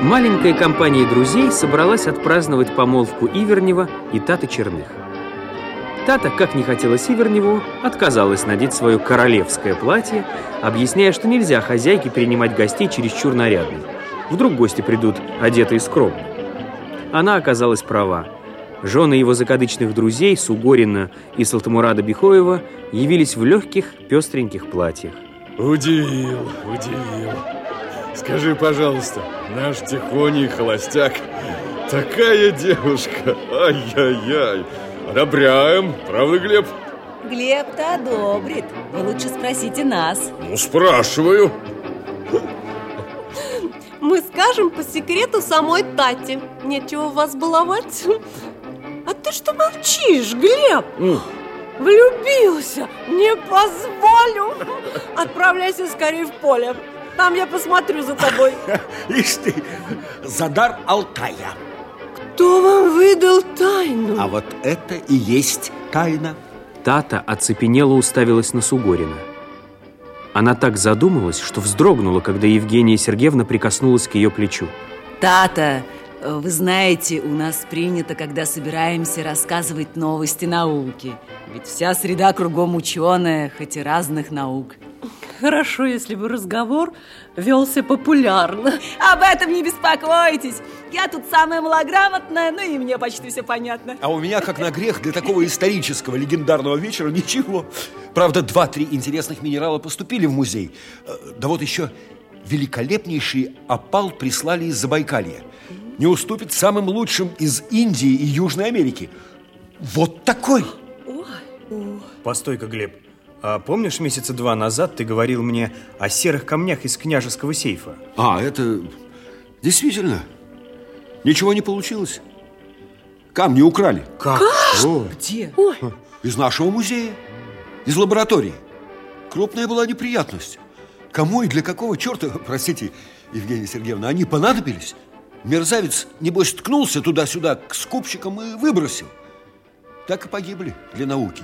Маленькая компания друзей собралась отпраздновать помолвку Ивернева и Таты Черных. Тата, как не хотела Сиверневу, отказалась надеть свое королевское платье, объясняя, что нельзя хозяйке принимать гостей чересчур нарядно. Вдруг гости придут одетые скромно. Она оказалась права. Жены его закадычных друзей Сугорина и Салтамурада Бехоева явились в легких, пестреньких платьях. Удивил, удивил. Скажи, пожалуйста, наш тихоний холостяк, такая девушка, ай-яй-яй. Одобряем, правда, Глеб? Глеб-то одобрит. Вы лучше спросите нас. Ну, спрашиваю. Мы скажем по секрету самой Тате. Нечего вас баловать. А ты что молчишь, Глеб? Влюбился? Не позволю. Отправляйся скорее в поле. Там я посмотрю за тобой. Ишь ты, Задар Алтая. Кто вам выдал тайну? А вот это и есть тайна. Тата оцепенела уставилась на Сугорина. Она так задумалась, что вздрогнула, когда Евгения Сергеевна прикоснулась к ее плечу. Тата, вы знаете, у нас принято, когда собираемся рассказывать новости науки. Ведь вся среда кругом ученая, хоть и разных наук. Хорошо, если бы разговор велся популярно. Об этом не беспокойтесь. Я тут самая малограмотная, ну и мне почти все понятно. А у меня, как на грех, для такого исторического легендарного вечера ничего. Правда, два-три интересных минерала поступили в музей. Э, да вот еще великолепнейший опал прислали из Забайкалья. Не уступит самым лучшим из Индии и Южной Америки. Вот такой. Постой-ка, Глеб. А помнишь, месяца два назад ты говорил мне о серых камнях из княжеского сейфа? А, это действительно ничего не получилось. Камни украли. Как? Где? Из нашего музея, из лаборатории. Крупная была неприятность. Кому и для какого черта, простите, Евгения Сергеевна, они понадобились? Мерзавец, небось, ткнулся туда-сюда к скупщикам и выбросил. Так и погибли для науки.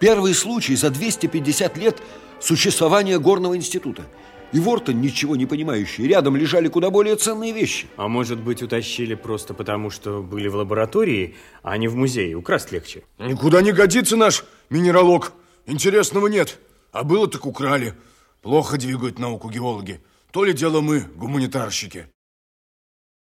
Первый случай за 250 лет существования Горного института. И Вортон, ничего не понимающий, рядом лежали куда более ценные вещи. А может быть, утащили просто потому, что были в лаборатории, а не в музее? Украсть легче. Никуда не годится наш минералог. Интересного нет. А было так украли. Плохо двигают науку геологи. То ли дело мы, гуманитарщики.